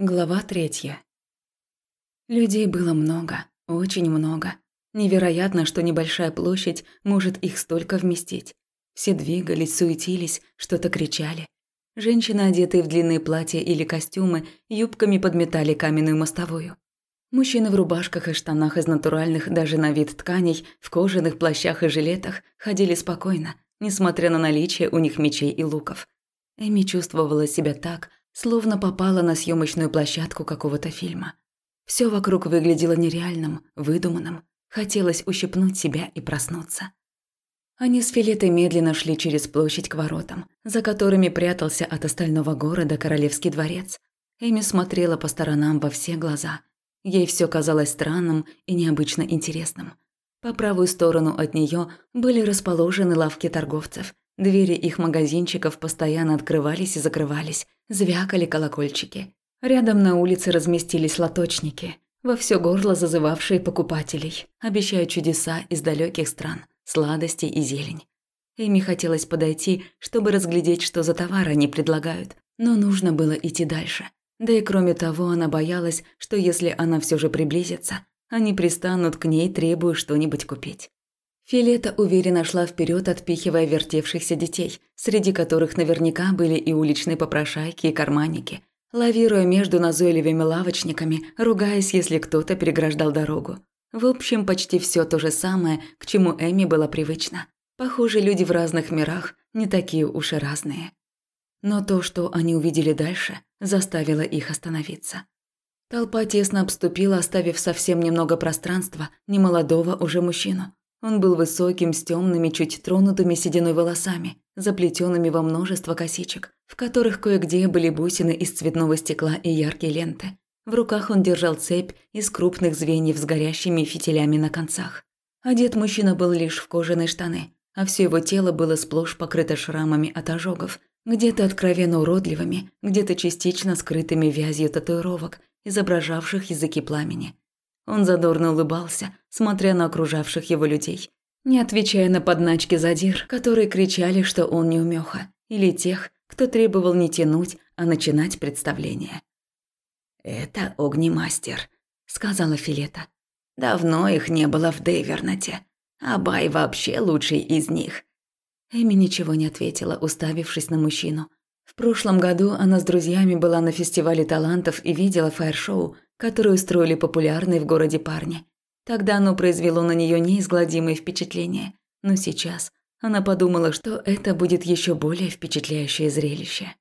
Глава третья. Людей было много, очень много. Невероятно, что небольшая площадь может их столько вместить. Все двигались, суетились, что-то кричали. Женщины, одетые в длинные платья или костюмы, юбками подметали каменную мостовую. Мужчины в рубашках и штанах из натуральных даже на вид тканей, в кожаных плащах и жилетах ходили спокойно, несмотря на наличие у них мечей и луков. Эми чувствовала себя так, словно попала на съемочную площадку какого-то фильма. Все вокруг выглядело нереальным, выдуманным. Хотелось ущипнуть себя и проснуться. Они с Филетой медленно шли через площадь к воротам, за которыми прятался от остального города Королевский дворец. Эми смотрела по сторонам во все глаза. Ей все казалось странным и необычно интересным. По правую сторону от нее были расположены лавки торговцев, Двери их магазинчиков постоянно открывались и закрывались, звякали колокольчики. Рядом на улице разместились лоточники, во все горло зазывавшие покупателей, обещая чудеса из далеких стран, сладости и зелень. Эми хотелось подойти, чтобы разглядеть, что за товар они предлагают, но нужно было идти дальше. Да и кроме того, она боялась, что если она все же приблизится, они пристанут к ней, требуя что-нибудь купить. Филета уверенно шла вперед, отпихивая вертевшихся детей, среди которых наверняка были и уличные попрошайки, и карманники, лавируя между назойливыми лавочниками, ругаясь, если кто-то переграждал дорогу. В общем, почти все то же самое, к чему Эми была привычна. Похоже, люди в разных мирах не такие уж и разные. Но то, что они увидели дальше, заставило их остановиться. Толпа тесно обступила, оставив совсем немного пространства немолодого уже мужчину. Он был высоким, с темными, чуть тронутыми сединой волосами, заплетенными во множество косичек, в которых кое-где были бусины из цветного стекла и яркие ленты. В руках он держал цепь из крупных звеньев с горящими фитилями на концах. Одет мужчина был лишь в кожаные штаны, а все его тело было сплошь покрыто шрамами от ожогов, где-то откровенно уродливыми, где-то частично скрытыми вязью татуировок, изображавших языки пламени. Он задорно улыбался, смотря на окружавших его людей, не отвечая на подначки задир, которые кричали, что он неумеха, или тех, кто требовал не тянуть, а начинать представление. «Это огнемастер», — сказала Филета. «Давно их не было в Дейвернате, а Бай вообще лучший из них». Эми ничего не ответила, уставившись на мужчину. В прошлом году она с друзьями была на фестивале талантов и видела фаер-шоу, которое устроили популярные в городе парни. Тогда оно произвело на нее неизгладимое впечатление, но сейчас она подумала, что это будет еще более впечатляющее зрелище.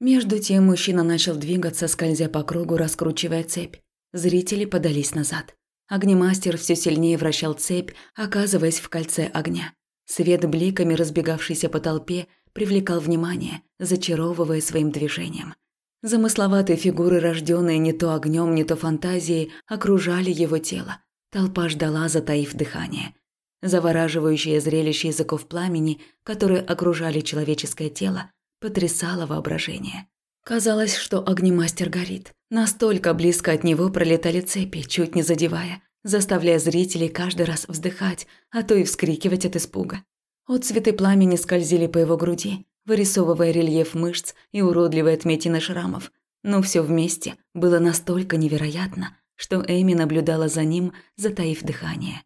Между тем мужчина начал двигаться, скользя по кругу, раскручивая цепь. Зрители подались назад. Огнемастер все сильнее вращал цепь, оказываясь в кольце огня. Свет бликами, разбегавшийся по толпе, привлекал внимание, зачаровывая своим движением. Замысловатые фигуры, рожденные не то огнем, не то фантазией, окружали его тело. Толпа ждала, затаив дыхание. Завораживающее зрелище языков пламени, которые окружали человеческое тело, потрясало воображение. Казалось, что огнемастер горит. Настолько близко от него пролетали цепи, чуть не задевая, заставляя зрителей каждый раз вздыхать, а то и вскрикивать от испуга. Отцветы пламени скользили по его груди, вырисовывая рельеф мышц и уродливые отметины шрамов. Но все вместе было настолько невероятно, что Эми наблюдала за ним, затаив дыхание.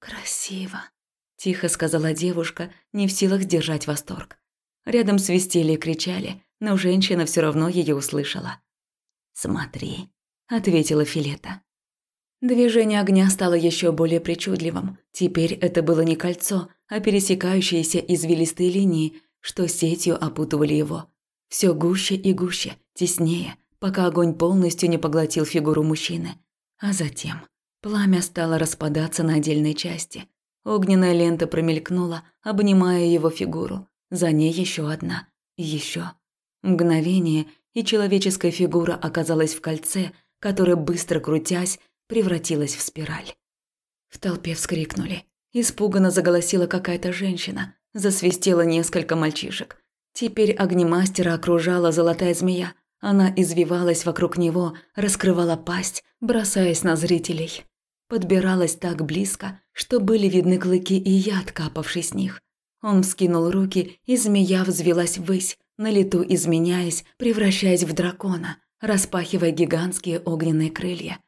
«Красиво», – тихо сказала девушка, не в силах сдержать восторг. Рядом свистели и кричали, но женщина все равно ее услышала. «Смотри», – ответила Филета. Движение огня стало еще более причудливым. Теперь это было не кольцо, а пересекающиеся извилистые линии, что сетью опутывали его. Все гуще и гуще, теснее, пока огонь полностью не поглотил фигуру мужчины. А затем пламя стало распадаться на отдельные части. Огненная лента промелькнула, обнимая его фигуру. За ней еще одна, еще. Мгновение, и человеческая фигура оказалась в кольце, которое, быстро крутясь, превратилась в спираль. В толпе вскрикнули. Испуганно заголосила какая-то женщина. Засвистело несколько мальчишек. Теперь огнемастера окружала золотая змея. Она извивалась вокруг него, раскрывала пасть, бросаясь на зрителей. Подбиралась так близко, что были видны клыки и яд, капавший с них. Он вскинул руки, и змея взвелась ввысь, на лету изменяясь, превращаясь в дракона, распахивая гигантские огненные крылья.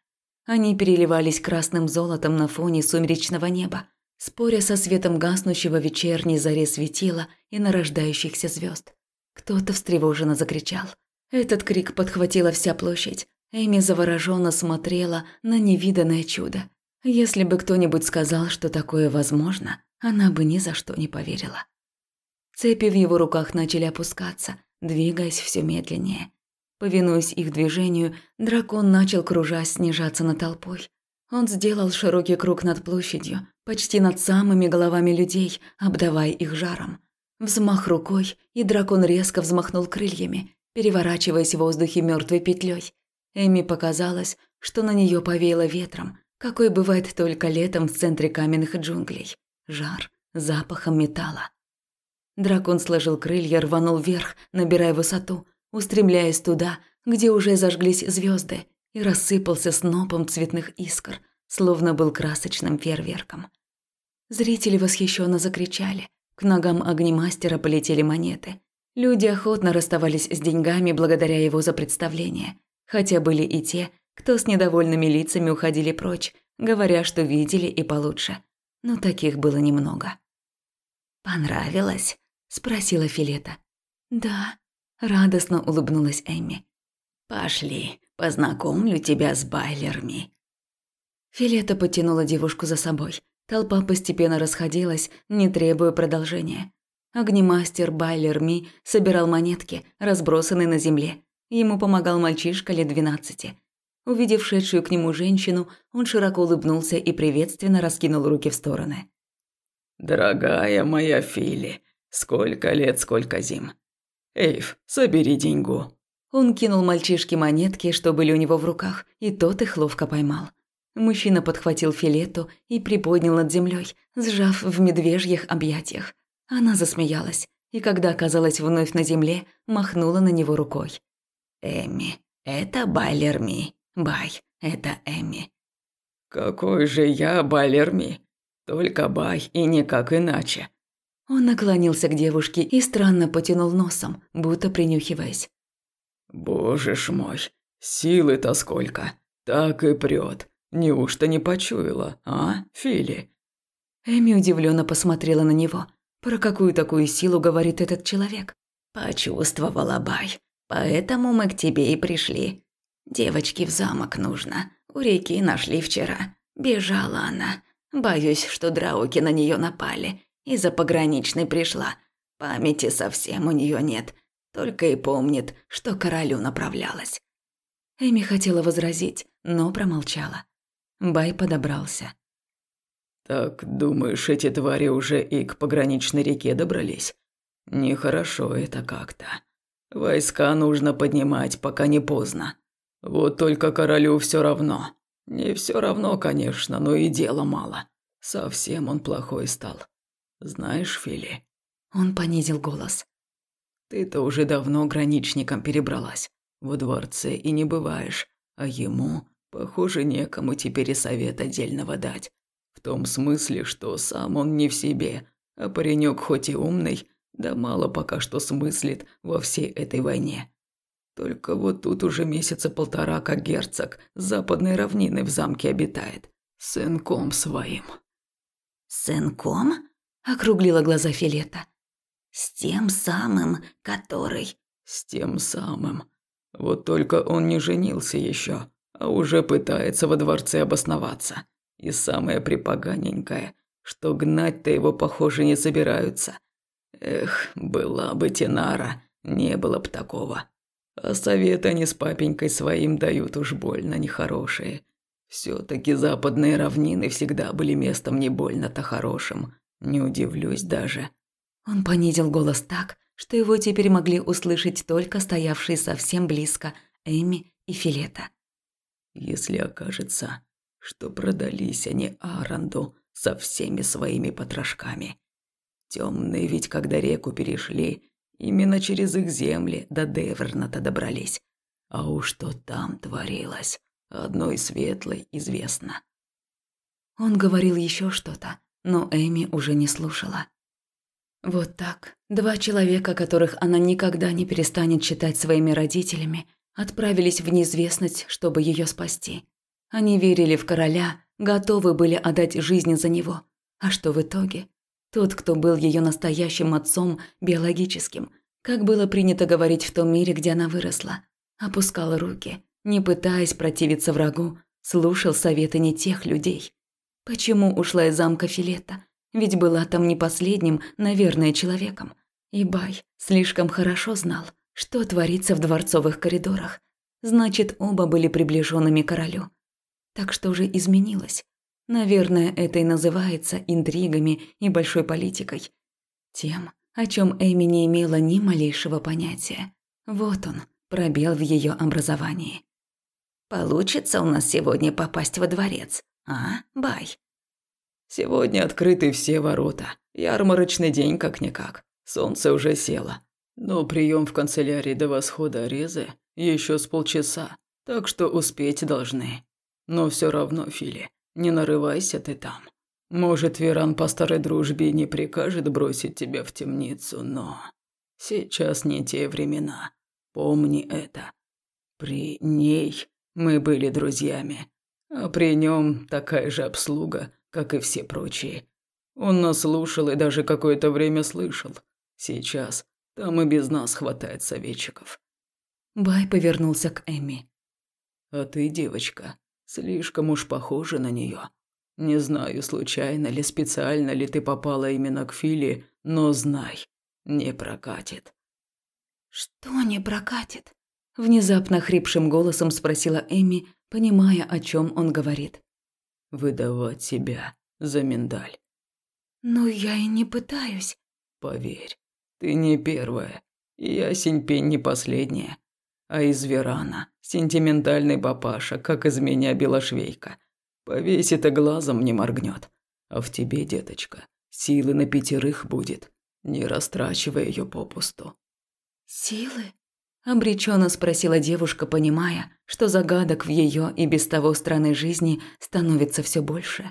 Они переливались красным золотом на фоне сумеречного неба, споря со светом гаснущего вечерней заре светила и нарождающихся звезд. Кто-то встревоженно закричал. Этот крик подхватила вся площадь. Эми завороженно смотрела на невиданное чудо. Если бы кто-нибудь сказал, что такое возможно, она бы ни за что не поверила. Цепи в его руках начали опускаться, двигаясь все медленнее. Повинуясь их движению, дракон начал кружась снижаться над толпой. Он сделал широкий круг над площадью, почти над самыми головами людей, обдавая их жаром. Взмах рукой, и дракон резко взмахнул крыльями, переворачиваясь в воздухе мертвой петлей. Эми показалось, что на нее повеяло ветром, какой бывает только летом в центре каменных джунглей. Жар, запахом металла. Дракон сложил крылья, рванул вверх, набирая высоту, устремляясь туда, где уже зажглись звезды, и рассыпался снопом цветных искр, словно был красочным фейерверком. Зрители восхищенно закричали. К ногам огнемастера полетели монеты. Люди охотно расставались с деньгами благодаря его за представление, хотя были и те, кто с недовольными лицами уходили прочь, говоря, что видели и получше. Но таких было немного. «Понравилось?» – спросила Филета. «Да», – радостно улыбнулась Эмми. «Пошли, познакомлю тебя с Байлерми». Филета потянула девушку за собой. Толпа постепенно расходилась, не требуя продолжения. Огнемастер Байлер Ми собирал монетки, разбросанные на земле. Ему помогал мальчишка лет двенадцати. Увидев шедшую к нему женщину, он широко улыбнулся и приветственно раскинул руки в стороны. «Дорогая моя Фили, сколько лет, сколько зим. Эйв, собери деньгу». Он кинул мальчишке монетки, что были у него в руках, и тот их ловко поймал. Мужчина подхватил филету и приподнял над землей, сжав в медвежьих объятиях. Она засмеялась, и когда оказалась вновь на земле, махнула на него рукой. «Эми, это Байлерми. Бай, это Эми». «Какой же я Байлерми? Только Бай и никак иначе». Он наклонился к девушке и странно потянул носом, будто принюхиваясь. «Боже ж мой, силы-то сколько! Так и прёт. Неужто не почуяла, а, Фили?» Эми удивленно посмотрела на него. Про какую такую силу говорит этот человек? «Почувствовала, Бай. Поэтому мы к тебе и пришли. Девочке в замок нужно. У реки нашли вчера. Бежала она. Боюсь, что драуки на нее напали. Из-за пограничной пришла. Памяти совсем у нее нет. Только и помнит, что королю направлялась». Эми хотела возразить, но промолчала. Бай подобрался. «Так, думаешь, эти твари уже и к пограничной реке добрались? Нехорошо это как-то. Войска нужно поднимать, пока не поздно. Вот только королю все равно. Не все равно, конечно, но и дела мало. Совсем он плохой стал. Знаешь, Фили?» Он понизил голос. «Ты-то уже давно граничником перебралась. В дворце и не бываешь, а ему Похоже, некому теперь и совет отдельного дать. В том смысле, что сам он не в себе, а паренек хоть и умный, да мало пока что смыслит во всей этой войне. Только вот тут уже месяца полтора, как герцог с западной равнины в замке обитает. Сынком своим. «Сынком?» – округлила глаза Филета. «С тем самым, который...» «С тем самым. Вот только он не женился еще а уже пытается во дворце обосноваться. И самое припоганенькое, что гнать-то его, похоже, не собираются. Эх, была бы Тинара, не было б такого. А советы они с папенькой своим дают уж больно нехорошие. Все-таки западные равнины всегда были местом не больно-то хорошим. Не удивлюсь даже. Он понизил голос так, что его теперь могли услышать только стоявшие совсем близко Эми и Филета. Если окажется, что продались они Аранду со всеми своими потрошками. Темные ведь, когда реку перешли, именно через их земли до Деверната добрались. А уж что там творилось, одной светлой известно. Он говорил еще что-то, но Эми уже не слушала. Вот так, два человека, которых она никогда не перестанет считать своими родителями, отправились в неизвестность, чтобы ее спасти. Они верили в короля, готовы были отдать жизнь за него. А что в итоге? Тот, кто был ее настоящим отцом, биологическим, как было принято говорить в том мире, где она выросла, опускал руки, не пытаясь противиться врагу, слушал советы не тех людей. Почему ушла из замка Филета? Ведь была там не последним, наверное, человеком. И Бай слишком хорошо знал, что творится в дворцовых коридорах. Значит, оба были приближенными королю. Так что же изменилось? Наверное, это и называется интригами и большой политикой. Тем, о чем Эми не имела ни малейшего понятия. Вот он, пробел в ее образовании. «Получится у нас сегодня попасть во дворец, а, Бай?» «Сегодня открыты все ворота. Ярмарочный день как-никак. Солнце уже село. Но прием в канцелярии до восхода Резы еще с полчаса, так что успеть должны. Но все равно, Фили, не нарывайся ты там. Может, Веран по старой дружбе не прикажет бросить тебя в темницу, но... Сейчас не те времена. Помни это. При ней мы были друзьями, а при нем такая же обслуга, как и все прочие. Он нас слушал и даже какое-то время слышал. Сейчас там и без нас хватает советчиков. Бай повернулся к Эми. А ты, девочка, слишком уж похожа на нее. Не знаю, случайно ли, специально ли ты попала именно к Филе, но знай, не прокатит. Что не прокатит? Внезапно хрипшим голосом спросила Эми, понимая, о чем он говорит. Выдавать себя за миндаль. Но я и не пытаюсь. Поверь, ты не первая, и ясень пень не последняя. А из Верана сентиментальный папаша, как из меня белошвейка. Повесит и глазом не моргнет. А в тебе, деточка, силы на пятерых будет. Не растрачивай ее попусту. Силы? Обреченно спросила девушка, понимая, что загадок в ее и без того странной жизни становится все больше.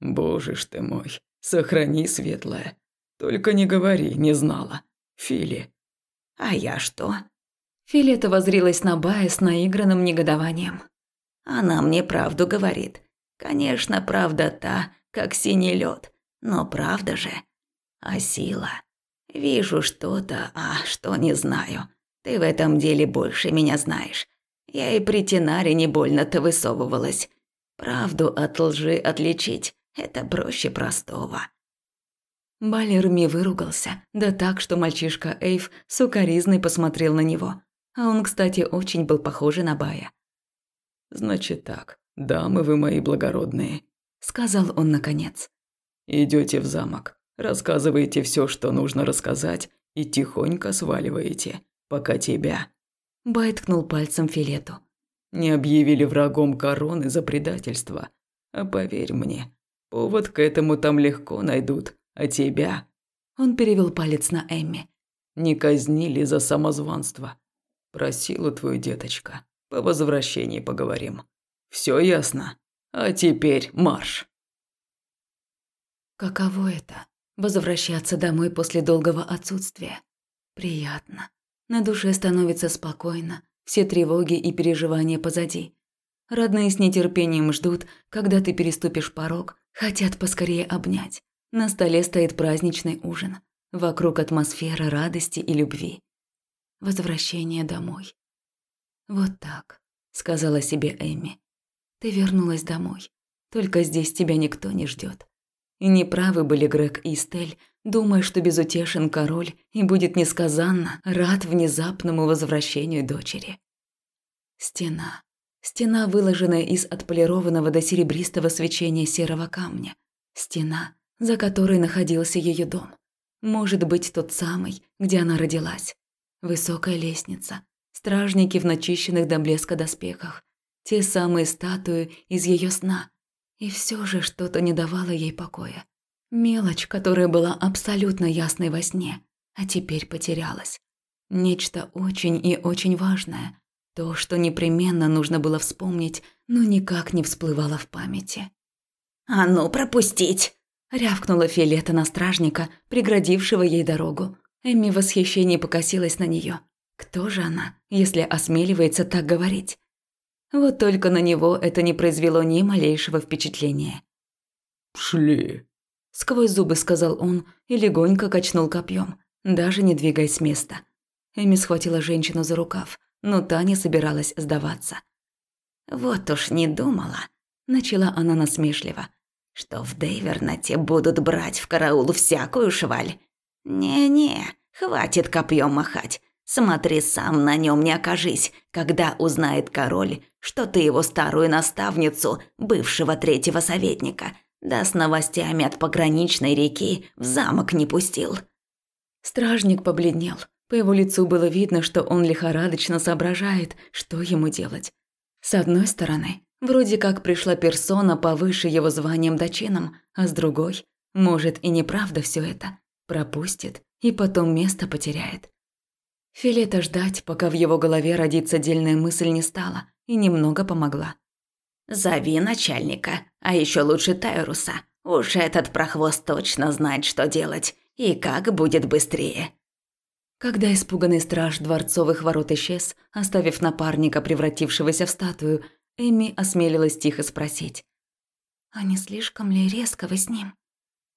Боже ж ты мой, сохрани, светлая. Только не говори, не знала. Фили. А я что? Филета возрилась на Бая с наигранным негодованием. Она мне правду говорит. Конечно, правда та, как синий лед, но правда же. А сила? Вижу что-то, а что не знаю. Ты в этом деле больше меня знаешь. Я и при Тенаре не больно-то высовывалась. Правду от лжи отличить – это проще простого. Балерми выругался, да так, что мальчишка Эйв сукоризной посмотрел на него. А он, кстати, очень был похож на Бая. «Значит так, дамы вы мои благородные», – сказал он наконец. Идете в замок, рассказываете все, что нужно рассказать, и тихонько сваливаете, пока тебя...» Бай ткнул пальцем Филету. «Не объявили врагом короны за предательство. А поверь мне, повод к этому там легко найдут, а тебя...» Он перевел палец на Эмми. «Не казнили за самозванство. Просила твою деточка. По возвращении поговорим. Все ясно? А теперь марш. Каково это возвращаться домой после долгого отсутствия? Приятно. На душе становится спокойно, все тревоги и переживания позади. Родные с нетерпением ждут, когда ты переступишь порог, хотят поскорее обнять. На столе стоит праздничный ужин. Вокруг атмосфера радости и любви возвращение домой. «Вот так», — сказала себе Эми. «Ты вернулась домой. Только здесь тебя никто не ждет. И неправы были Грег и Стель, думая, что безутешен король и будет несказанно рад внезапному возвращению дочери. Стена. Стена, выложенная из отполированного до серебристого свечения серого камня. Стена, за которой находился ее дом. Может быть, тот самый, где она родилась. Высокая лестница, стражники в начищенных до блеска доспехах, те самые статуи из ее сна. И все же что-то не давало ей покоя. Мелочь, которая была абсолютно ясной во сне, а теперь потерялась. Нечто очень и очень важное. То, что непременно нужно было вспомнить, но никак не всплывало в памяти. «А ну, пропустить!» – рявкнула Фиолета на стражника, преградившего ей дорогу. Эми в восхищении покосилась на нее. Кто же она, если осмеливается так говорить? Вот только на него это не произвело ни малейшего впечатления. «Шли», – сквозь зубы сказал он и легонько качнул копьем, даже не двигаясь с места. Эми схватила женщину за рукав, но та не собиралась сдаваться. «Вот уж не думала», – начала она насмешливо, – «что в Дейвернате будут брать в караул всякую шваль. Не-не, хватит копьем махать, Смотри сам на нем не окажись, когда узнает король, что ты его старую наставницу, бывшего третьего советника, да с новостями от пограничной реки в замок не пустил. Стражник побледнел. По его лицу было видно, что он лихорадочно соображает, что ему делать. С одной стороны, вроде как пришла персона повыше его званием до чином, а с другой, может и неправда все это. Пропустит и потом место потеряет. Филета ждать, пока в его голове родится дельная мысль не стала, и немного помогла. «Зови начальника, а еще лучше Тайруса. Уж этот прохвост точно знает, что делать, и как будет быстрее». Когда испуганный страж дворцовых ворот исчез, оставив напарника, превратившегося в статую, Эми осмелилась тихо спросить. «А не слишком ли резко вы с ним?»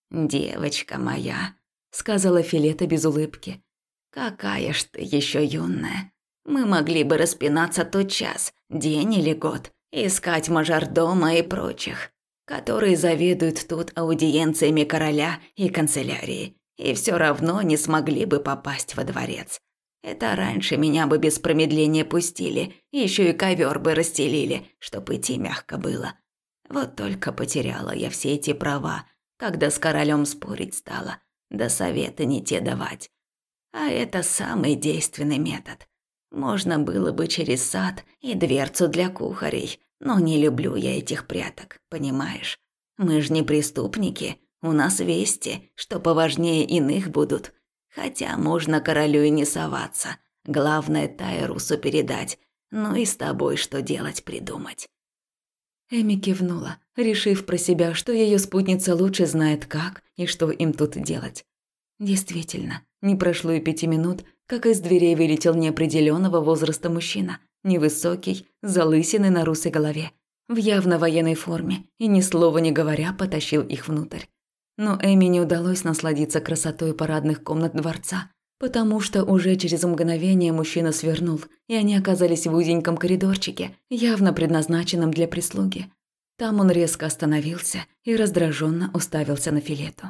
«Девочка моя», — сказала Филета без улыбки. Какая ж ты еще юная. Мы могли бы распинаться тот час, день или год, искать мажордома и прочих, которые заведуют тут аудиенциями короля и канцелярии, и все равно не смогли бы попасть во дворец. Это раньше меня бы без промедления пустили, еще и ковер бы расстелили, чтоб идти мягко было. Вот только потеряла я все эти права, когда с королем спорить стала, да советы не те давать. А это самый действенный метод. Можно было бы через сад и дверцу для кухарей, но не люблю я этих пряток, понимаешь? Мы же не преступники, у нас вести, что поважнее иных будут. Хотя можно королю и не соваться. Главное Тайрусу передать, ну и с тобой что делать придумать. Эми кивнула, решив про себя, что ее спутница лучше знает как и что им тут делать. Действительно, не прошло и пяти минут, как из дверей вылетел неопределенного возраста мужчина, невысокий, залысиной на русой голове, в явно военной форме, и ни слова не говоря потащил их внутрь. Но Эми не удалось насладиться красотой парадных комнат дворца, потому что уже через мгновение мужчина свернул, и они оказались в узеньком коридорчике, явно предназначенном для прислуги. Там он резко остановился и раздраженно уставился на филету.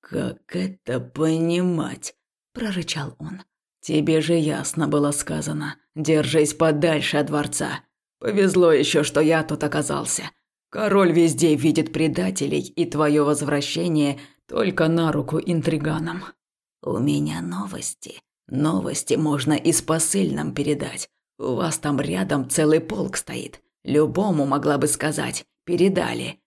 «Как это понимать?» – прорычал он. «Тебе же ясно было сказано. Держись подальше от дворца. Повезло еще, что я тут оказался. Король везде видит предателей, и твое возвращение только на руку интриганам». «У меня новости. Новости можно и с посыльным передать. У вас там рядом целый полк стоит. Любому могла бы сказать. Передали.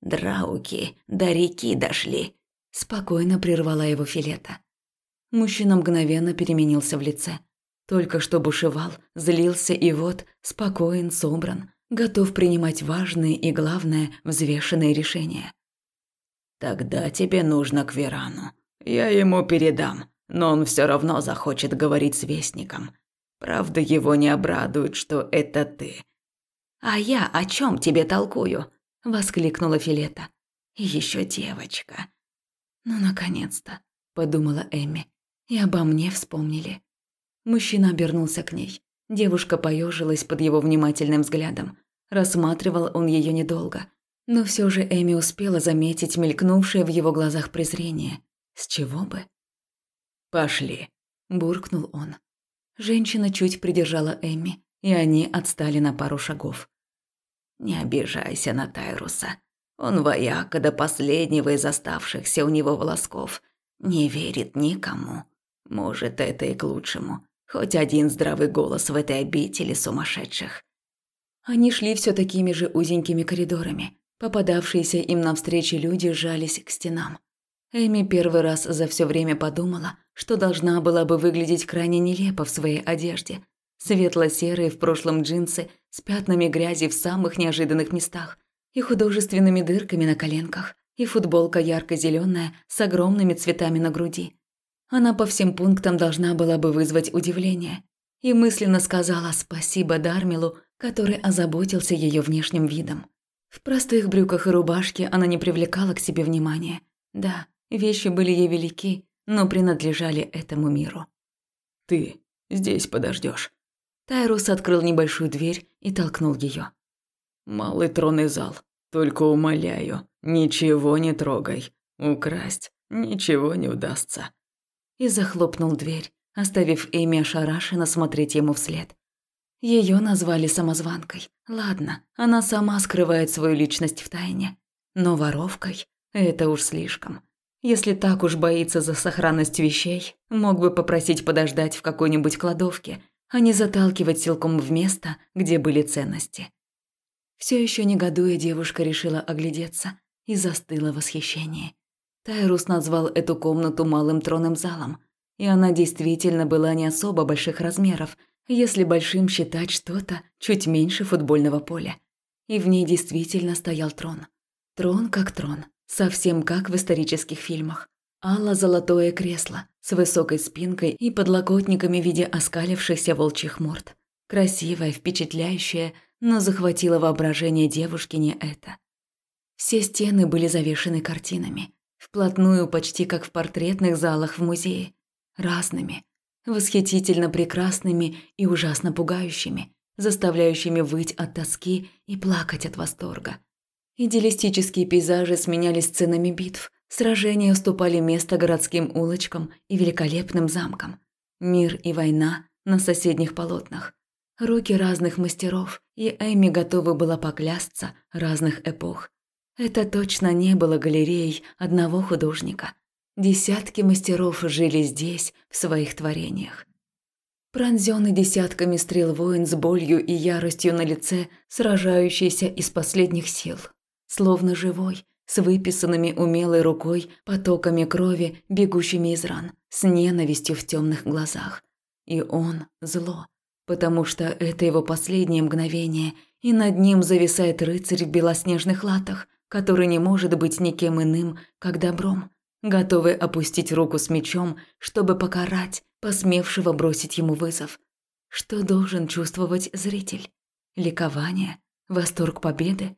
Драуки до реки дошли. Спокойно прервала его Филета. Мужчина мгновенно переменился в лице. Только что бушевал, злился и вот спокоен, собран, готов принимать важные и, главное, взвешенные решения. «Тогда тебе нужно к Верану. Я ему передам, но он все равно захочет говорить с Вестником. Правда, его не обрадует, что это ты». «А я о чем тебе толкую?» – воскликнула Филета. Еще девочка. «Ну, наконец-то», – подумала Эми. «И обо мне вспомнили». Мужчина обернулся к ней. Девушка поежилась под его внимательным взглядом. Рассматривал он ее недолго. Но все же Эми успела заметить мелькнувшее в его глазах презрение. С чего бы? «Пошли», – буркнул он. Женщина чуть придержала Эми, и они отстали на пару шагов. «Не обижайся на Тайруса», он вояка до последнего из оставшихся у него волосков. Не верит никому. Может, это и к лучшему. Хоть один здравый голос в этой обители сумасшедших. Они шли все такими же узенькими коридорами. Попадавшиеся им навстречу люди сжались к стенам. Эми первый раз за все время подумала, что должна была бы выглядеть крайне нелепо в своей одежде. Светло-серые в прошлом джинсы с пятнами грязи в самых неожиданных местах – и художественными дырками на коленках, и футболка ярко зеленая с огромными цветами на груди. Она по всем пунктам должна была бы вызвать удивление. И мысленно сказала спасибо Дармилу, который озаботился ее внешним видом. В простых брюках и рубашке она не привлекала к себе внимания. Да, вещи были ей велики, но принадлежали этому миру. «Ты здесь подождешь. Тайрус открыл небольшую дверь и толкнул ее. «Малый тронный зал. Только умоляю, ничего не трогай. Украсть ничего не удастся». И захлопнул дверь, оставив Эми ошарашенно смотреть ему вслед. Ее назвали самозванкой. Ладно, она сама скрывает свою личность в тайне. Но воровкой – это уж слишком. Если так уж боится за сохранность вещей, мог бы попросить подождать в какой-нибудь кладовке, а не заталкивать силком в место, где были ценности. Все еще негодуя, девушка решила оглядеться и застыла в восхищении. Тайрус назвал эту комнату малым тронным залом, и она действительно была не особо больших размеров, если большим считать что-то чуть меньше футбольного поля. И в ней действительно стоял трон. Трон как трон, совсем как в исторических фильмах. Алло-золотое кресло с высокой спинкой и подлокотниками в виде оскалившихся волчьих морд. Красивое, впечатляющее, но захватило воображение девушки не это. Все стены были завешены картинами, вплотную почти как в портретных залах в музее, разными, восхитительно прекрасными и ужасно пугающими, заставляющими выть от тоски и плакать от восторга. Идеалистические пейзажи сменялись сценами битв, сражения уступали место городским улочкам и великолепным замкам. Мир и война на соседних полотнах. Руки разных мастеров, и Эми готова была поклясться разных эпох. Это точно не было галереей одного художника. Десятки мастеров жили здесь, в своих творениях. Пронзенный десятками стрел воин с болью и яростью на лице, сражающийся из последних сил. Словно живой, с выписанными умелой рукой потоками крови, бегущими из ран, с ненавистью в темных глазах. И он – зло, потому что это его последнее мгновение, и над ним зависает рыцарь в белоснежных латах, который не может быть никем иным, как добром – готовый опустить руку с мечом, чтобы покарать посмевшего бросить ему вызов. Что должен чувствовать зритель? Ликование? Восторг победы?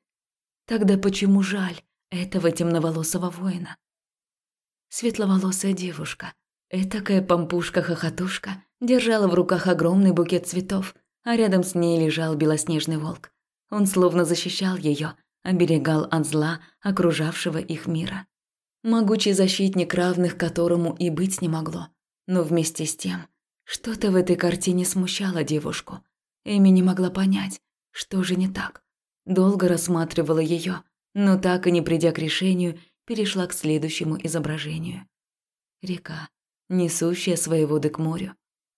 Тогда почему жаль этого темноволосого воина? Светловолосая девушка, этакая помпушка-хохотушка, держала в руках огромный букет цветов, а рядом с ней лежал белоснежный волк. Он словно защищал ее, оберегал от зла окружавшего их мира. Могучий защитник, равных которому и быть не могло. Но вместе с тем, что-то в этой картине смущало девушку. Эми не могла понять, что же не так. Долго рассматривала ее, но так и не придя к решению, перешла к следующему изображению. Река, несущая свои воды к морю.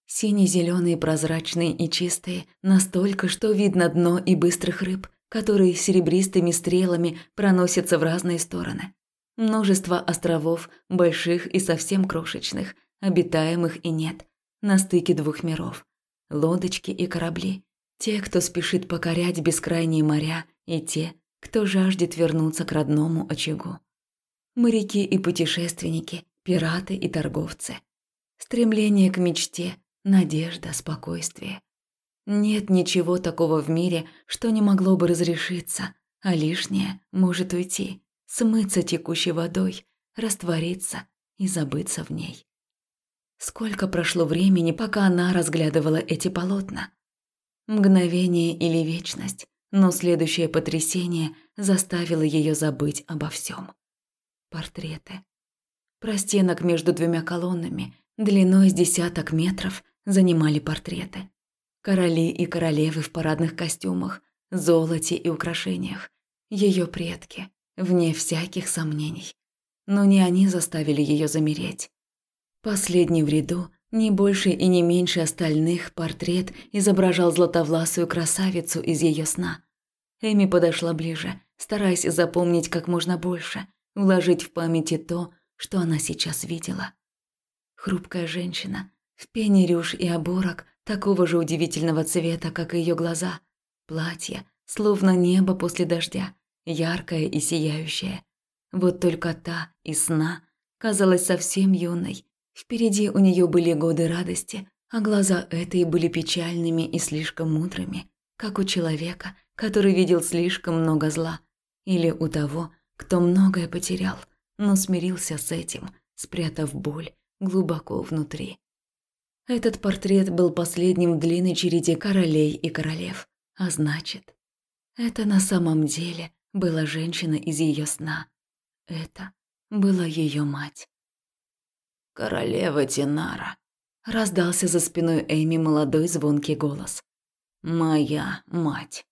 Сине-зеленые, прозрачные и чистые, настолько, что видно дно и быстрых рыб, которые серебристыми стрелами проносятся в разные стороны. Множество островов, больших и совсем крошечных, обитаемых и нет, на стыке двух миров. Лодочки и корабли. Те, кто спешит покорять бескрайние моря, и те, кто жаждет вернуться к родному очагу. Моряки и путешественники, пираты и торговцы. Стремление к мечте, надежда, спокойствие. Нет ничего такого в мире, что не могло бы разрешиться, а лишнее может уйти смыться текущей водой, раствориться и забыться в ней. Сколько прошло времени, пока она разглядывала эти полотна? Мгновение или вечность, но следующее потрясение заставило ее забыть обо всем. Портреты. Простенок между двумя колоннами, длиной с десяток метров, занимали портреты. Короли и королевы в парадных костюмах, золоте и украшениях. Ее предки, вне всяких сомнений. Но не они заставили ее замереть. Последний в ряду, не больше и не меньше остальных, портрет изображал златовласую красавицу из ее сна. Эми подошла ближе, стараясь запомнить как можно больше, уложить в памяти то, что она сейчас видела. Хрупкая женщина, в пене рюш и оборок, такого же удивительного цвета, как и ее глаза, платье, словно небо после дождя, яркая и сияющая. Вот только та из сна казалась совсем юной, Впереди у нее были годы радости, а глаза этой были печальными и слишком мудрыми, как у человека, который видел слишком много зла, или у того, кто многое потерял, но смирился с этим, спрятав боль глубоко внутри. Этот портрет был последним в длинной череде королей и королев, а значит, это на самом деле была женщина из ее сна. Это была ее мать. «Королева Тинара», – раздался за спиной Эми молодой звонкий голос. «Моя мать».